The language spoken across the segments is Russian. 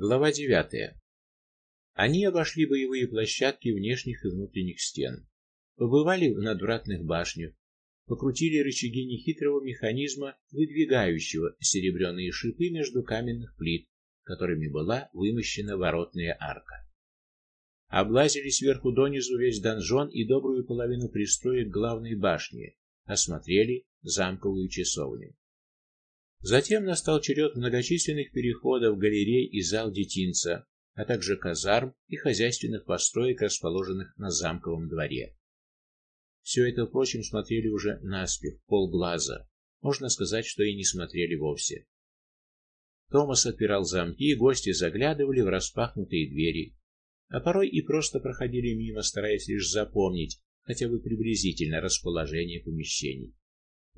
Глава 9. Они обошли боевые площадки внешних и внутренних стен, побывали в надвратных башнях, покрутили рычаги нехитрого механизма, выдвигающего серебряные шипы между каменных плит, которыми была вымощена воротная арка. Облазили сверху донизу весь донжон и добрую половину пристроек главной башни, осмотрели замковую часовню. Затем настал черед многочисленных переходов, галерей и зал детинца, а также казарм и хозяйственных построек, расположенных на замковом дворе. Все это, впрочем, смотрели уже наспех, полглаза. Можно сказать, что и не смотрели вовсе. Томас отпирал замки, и гости заглядывали в распахнутые двери, а порой и просто проходили мимо, стараясь лишь запомнить хотя бы приблизительно расположение помещений.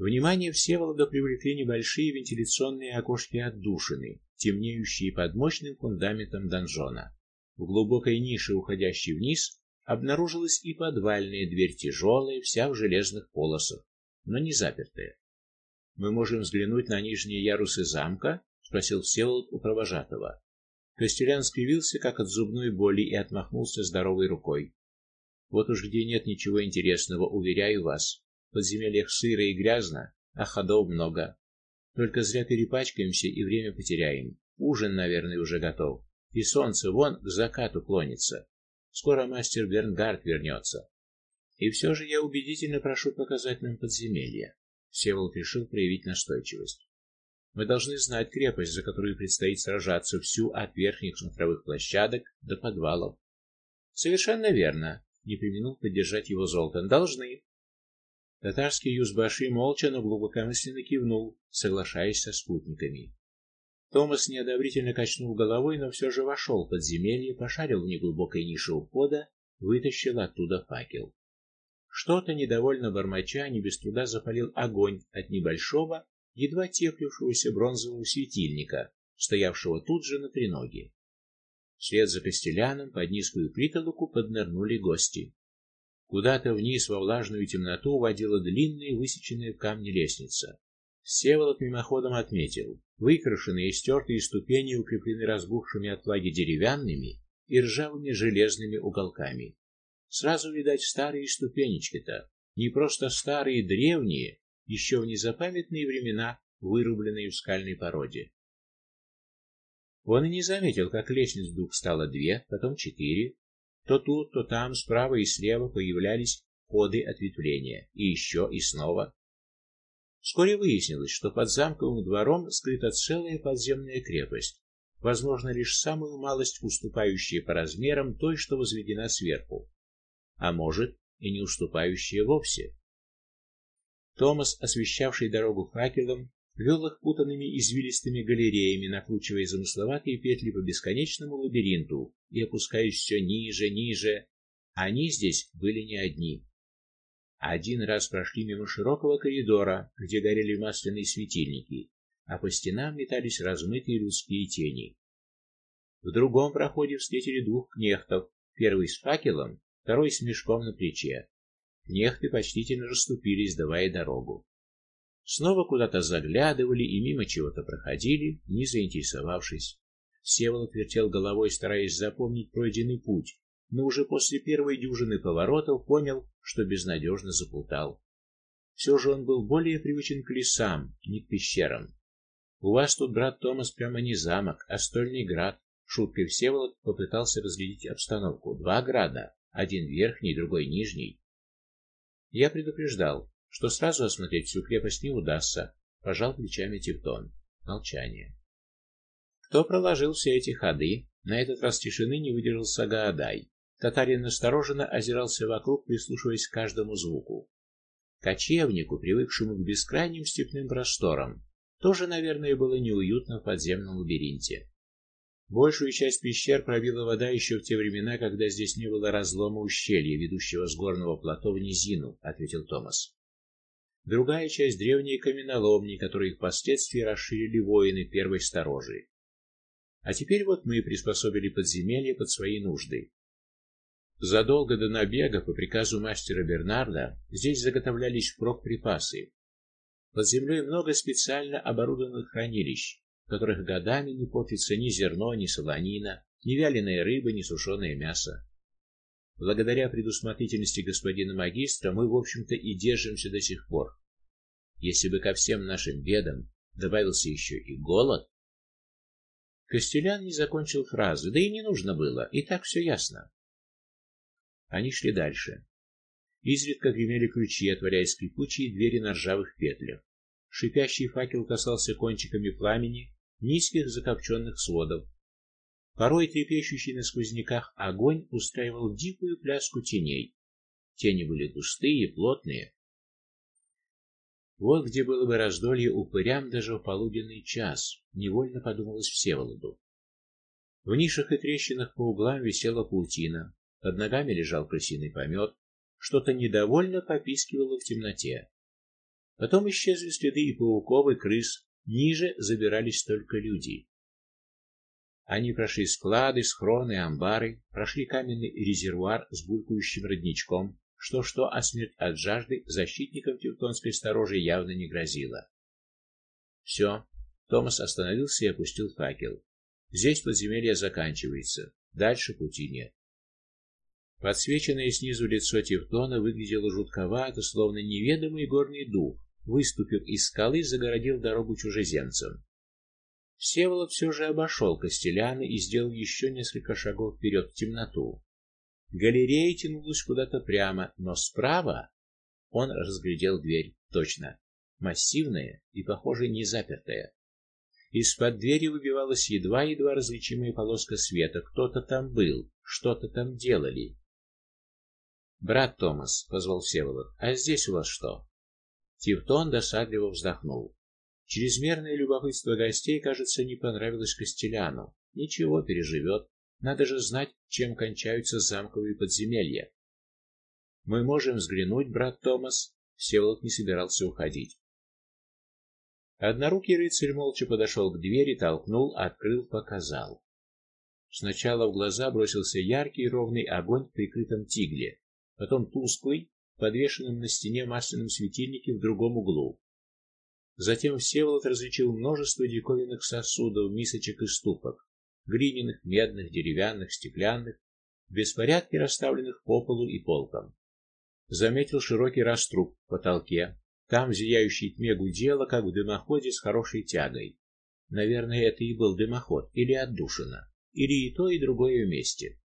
Внимание Всеволода привлекли небольшие вентиляционные окошки-отдушины, темнеющие под мощным фундаментом донжона. В глубокой нише, уходящей вниз, обнаружилась и подвальная дверь, тяжелая, вся в железных полосах, но не запертая. Мы можем взглянуть на нижние ярусы замка, спросил Всеволод у провожатого. Костелян скривился как от зубной боли и отмахнулся здоровой рукой. Вот уж где нет ничего интересного, уверяю вас. В подземельях сыро и грязно, а ходов много. Только зря перепачкаемся и время потеряем. Ужин, наверное, уже готов. И солнце вон к закату клонится. Скоро мастер Бернгард вернется. И все же я убедительно прошу показать нам подземелье. Всеволод решил проявить настойчивость. Мы должны знать крепость, за которую предстоит сражаться всю от верхних смотровых площадок до подвалов. Совершенно верно, не преминул поддержать его Золтан. Должны. Татарский юзбаши молча, но глубокомысленно кивнул, соглашаясь со спутниками. Томас неодобрительно качнул головой, но все же вошел в подземелье, пошарил в неглубокой нише у входа, вытащил оттуда факел. Что-то недовольно бормоча, не без труда запалил огонь от небольшого, едва теплившегося бронзового светильника, стоявшего тут же на треноге. Вслед за костеляном под низкую притолоку поднырнули гости. Куда-то вниз во влажную темноту уводила длинная высеченная в камне лестница. Всеволод мимоходом отметил: выкрашенные и стертые ступени укреплены разбухшими от влаги деревянными и ржавыми железными уголками. Сразу видать старые ступенечки-то, не просто старые, древние, еще в незапамятные времена вырубленные в скальной породе. Он и не заметил, как лестниц вдруг стало две, потом четыре, то тут, то там, справа и слева появлялись ходы ответвления, и еще и снова. Вскоре выяснилось, что под замковым двором скрыта целая подземная крепость, возможно, лишь самую малость уступающая по размерам той, что возведена сверху, а может, и не уступающая вовсе. Томас, освещавший дорогу факелом, вел их путанными извилистыми галереями, накручивая замысловатые петли по бесконечному лабиринту и опускаясь все ниже, ниже. Они здесь были не одни. Один раз прошли мимо широкого коридора, где горели масляные светильники, а по стенам метались размытые людские тени. В другом проходе встретили двух кнехтов, первый с факелом, второй с мешком на плече. Кнехты почтительно расступились, давая дорогу. Снова куда-то заглядывали и мимо чего-то проходили, не заинтересовавшись. Всеволод вертел головой, стараясь запомнить пройденный путь, но уже после первой дюжины поворотов понял, что безнадежно заплутал. Все же он был более привычен к лесам, не к пещерам. У вас тут, брат Томас, прямо не замок, а стольный град. Шуткой Всеволод попытался разглядеть обстановку. Два града, один верхний, другой нижний. Я предупреждал, что сразу осмотреть всю крепость не удастся, пожал плечами Тевтон. Молчание. Кто проложил все эти ходы? На этот раз тишины не выдержал Сагаадай. Татарин настороженно озирался вокруг, прислушиваясь к каждому звуку. Кочевнику, привыкшему к бескрайним степным просторам, тоже, наверное, было неуютно в подземном лабиринте. Большую часть пещер пробила вода еще в те времена, когда здесь не было разлома ущелья, ведущего с горного плато в низину, ответил Томас. Другая часть древние каменоломни, которые впоследствии расширили воины первой сторожи. А теперь вот мы приспособили подземелье под свои нужды. Задолго до набега по приказу мастера Бернарда здесь заготовлялись впрок припасы. Под землей много специально оборудованных хранилищ, которых годами не портится ни зерно, ни солонина, ни вяленая рыба, ни сушеное мясо. Благодаря предусмотрительности господина магистра мы, в общем-то, и держимся до сих пор. Если бы ко всем нашим бедам добавился еще и голод, Костелян не закончил фразы, да и не нужно было, и так все ясно. Они шли дальше. Изредка гремели ключи, отворяя скрипучие двери на ржавых петлях. Шипящий факел касался кончиками пламени низких закопченных сводов. Порой трепещущий на сквозняках огонь устраивал дикую пляску теней. Тени были густые и плотные. Вот где было бы раздолье упырям даже в полуденный час, невольно подумалось Всеволоду. В нишах и трещинах по углам висела паутина, под ногами лежал крысиный помет, что-то недовольно попискивало в темноте. Потом исчезли следы и пауков, и крыс, ниже забирались только люди. Они прошли склады, схроны, амбары, прошли каменный резервуар с булькающим родничком, что-что, а смерть от жажды защитникам тевтонской сторожи явно не грозила. Все. Томас остановился и опустил факел. Здесь подземелье заканчивается, дальше пути нет. Подсвеченное снизу лицо Тевтона выглядело жутковато, словно неведомый горный дух, выступив из скалы, загородил дорогу чужеземцам. Всеволод все же обошел Костеляна и сделал еще несколько шагов вперед в темноту. Галерея тянулась куда-то прямо, но справа он разглядел дверь, точно, массивная и, похоже, не запертая. Из-под двери выбивалась едва-едва различимая полоска света. Кто-то там был, что-то там делали. Брат Томас, позвал Всеволод. А здесь у вас что? Тевтон досадливо вздохнул. Чрезмерное любопытство гостей, кажется, не понравилось Костеляну. Ничего, переживет. Надо же знать, чем кончаются замковые подземелья. Мы можем взглянуть, брат Томас. Всеволод не собирался уходить. Однорукий рыцарь молча подошел к двери, толкнул, открыл, показал. Сначала в глаза бросился яркий ровный огонь в прикрытом тигле, потом тусклый, подвешенным на стене масляном светильнике в другом углу. Затем Всеволод различил множество диковинных сосудов, мисочек и ступок глиняных, медных, деревянных, стеклянных, в беспорядке расставленных по полу и полкам. Заметил широкий раструб в потолке. Там в зияющей тьме гудело, как в дымоходе с хорошей тягой. Наверное, это и был дымоход или отдушина, или и то, и другое вместе.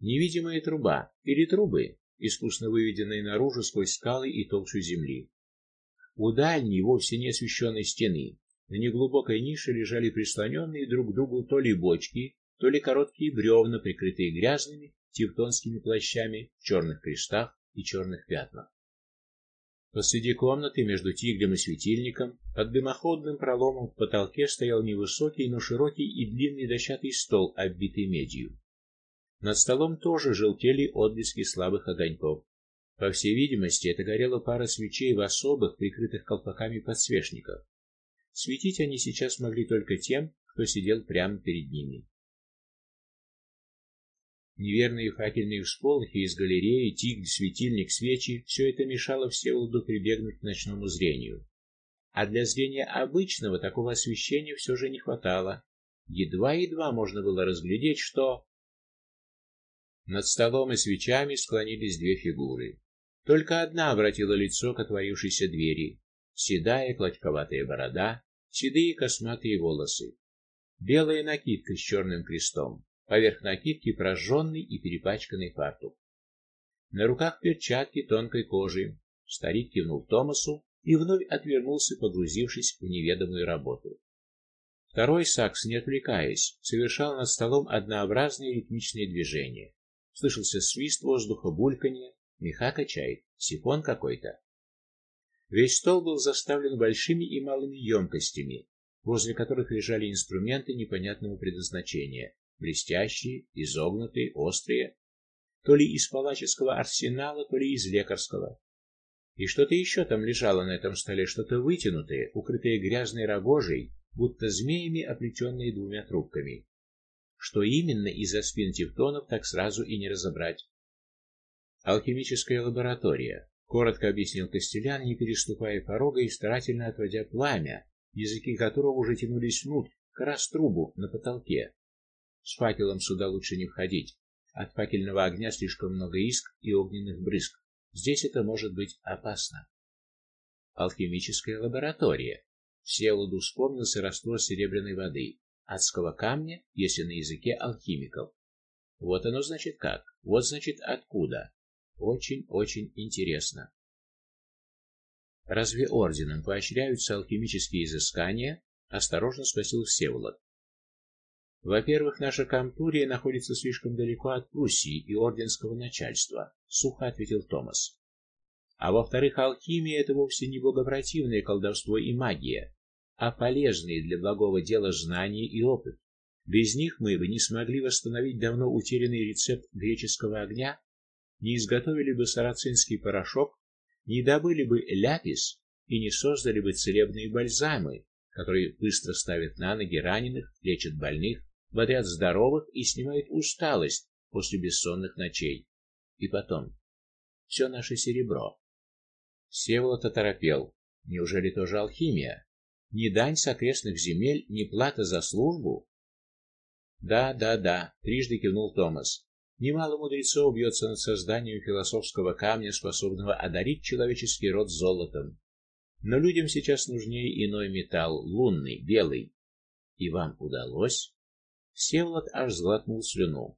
Невидимая труба или трубы, искусно выведенные наружу сквозь скалы и толщу земли. У дальней, вовсе не освещенной стены на неглубокой нише лежали прислоненные друг к другу то ли бочки, то ли короткие бревна, прикрытые грязными тевтонскими плащами в черных крестах и черных пятнах. Посреди комнаты между тиглем и светильником, под дымоходным проломом в потолке стоял невысокий, но широкий и длинный дощатый стол, оббитый медью. Над столом тоже желтели отблески слабых огоньков. По всей видимости, это горела пара свечей в особых, прикрытых колпаками подсвечниках. Светить они сейчас могли только тем, кто сидел прямо перед ними. Неверные факельные всполохи из галереи, тигль, светильник, свечи все это мешало Всеволоду прибегнуть к ночному зрению. А для зрения обычного такого освещения все же не хватало. Едва-едва можно было разглядеть, что над столом и свечами склонились две фигуры. Только одна обратила лицо к отворившейся двери седая клочковатая борода, седые косматые волосы, белая накидка с черным крестом, поверх накидки прожженный и перепачканный фартук. На руках перчатки тонкой кожи. Старик кивнул Томасу и вновь отвернулся, погрузившись в неведомую работу. Второй сакс, не отвлекаясь, совершал над столом однообразные ритмичные движения. Слышался свист воздуха, бульканье, меха качает, сифон какой-то. Весь стол был заставлен большими и малыми емкостями, возле которых лежали инструменты непонятного предназначения, блестящие, изогнутые, острые, то ли из палаческого арсенала, то ли из лекарского. И что-то еще там лежало на этом столе, что-то вытянутое, укрытое грязной рогожей, будто змеями оплетенное двумя трубками. Что именно из-за спин тевтонов, так сразу и не разобрать. Алхимическая лаборатория, коротко объяснил Костелян, не переступая порога и старательно отводя пламя, языки которого уже тянулись внутрь, к раструбу на потолке. С факелом сюда лучше не входить. От факельного огня слишком много искр и огненных брызг. Здесь это может быть опасно. Алхимическая лаборатория. Всеволоду вспомнился раствор серебряной воды, адского камня, если на языке алхимиков. Вот оно значит как. Вот значит откуда. Очень-очень интересно. Разве орденом поощряются алхимические изыскания? осторожно спросил Всеволод. Во-первых, наша Кампурия находится слишком далеко от Пруссии и орденского начальства, сухо ответил Томас. А во-вторых, алхимия это вовсе не богопротивное колдовство и магия, а полезные для благого дела знания и опыт. Без них мы бы не смогли восстановить давно утерянный рецепт греческого огня, не изготовили бы сарацинский порошок, не добыли бы ляпис и не создали бы целебные бальзамы, которые быстро ставят на ноги раненых, лечат больных, бодрят здоровых и снимают усталость после бессонных ночей. И потом, все наше серебро. Всеволод оторопел. Неужели тоже алхимия? Ни дань с окрестных земель, ни плата за службу? Да, да, да, трижды кивнул Томас. Немало мудрецов бьется над созданием философского камня, способного одарить человеческий род золотом. Но людям сейчас нужнее иной металл, лунный, белый. И вам удалось? Всеволод аж сглотнул слюну.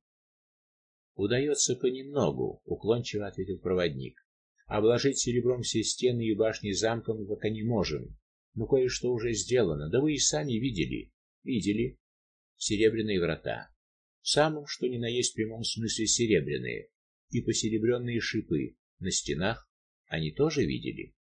Удается понемногу, уклончиво ответил проводник. Обложить серебром все стены и башни замка мы пока не можем. Но кое-что уже сделано, да вы и сами видели. Видели? серебряные врата. В самом что ни на есть прямом смысле серебряные, и посеребренные шипы на стенах они тоже видели.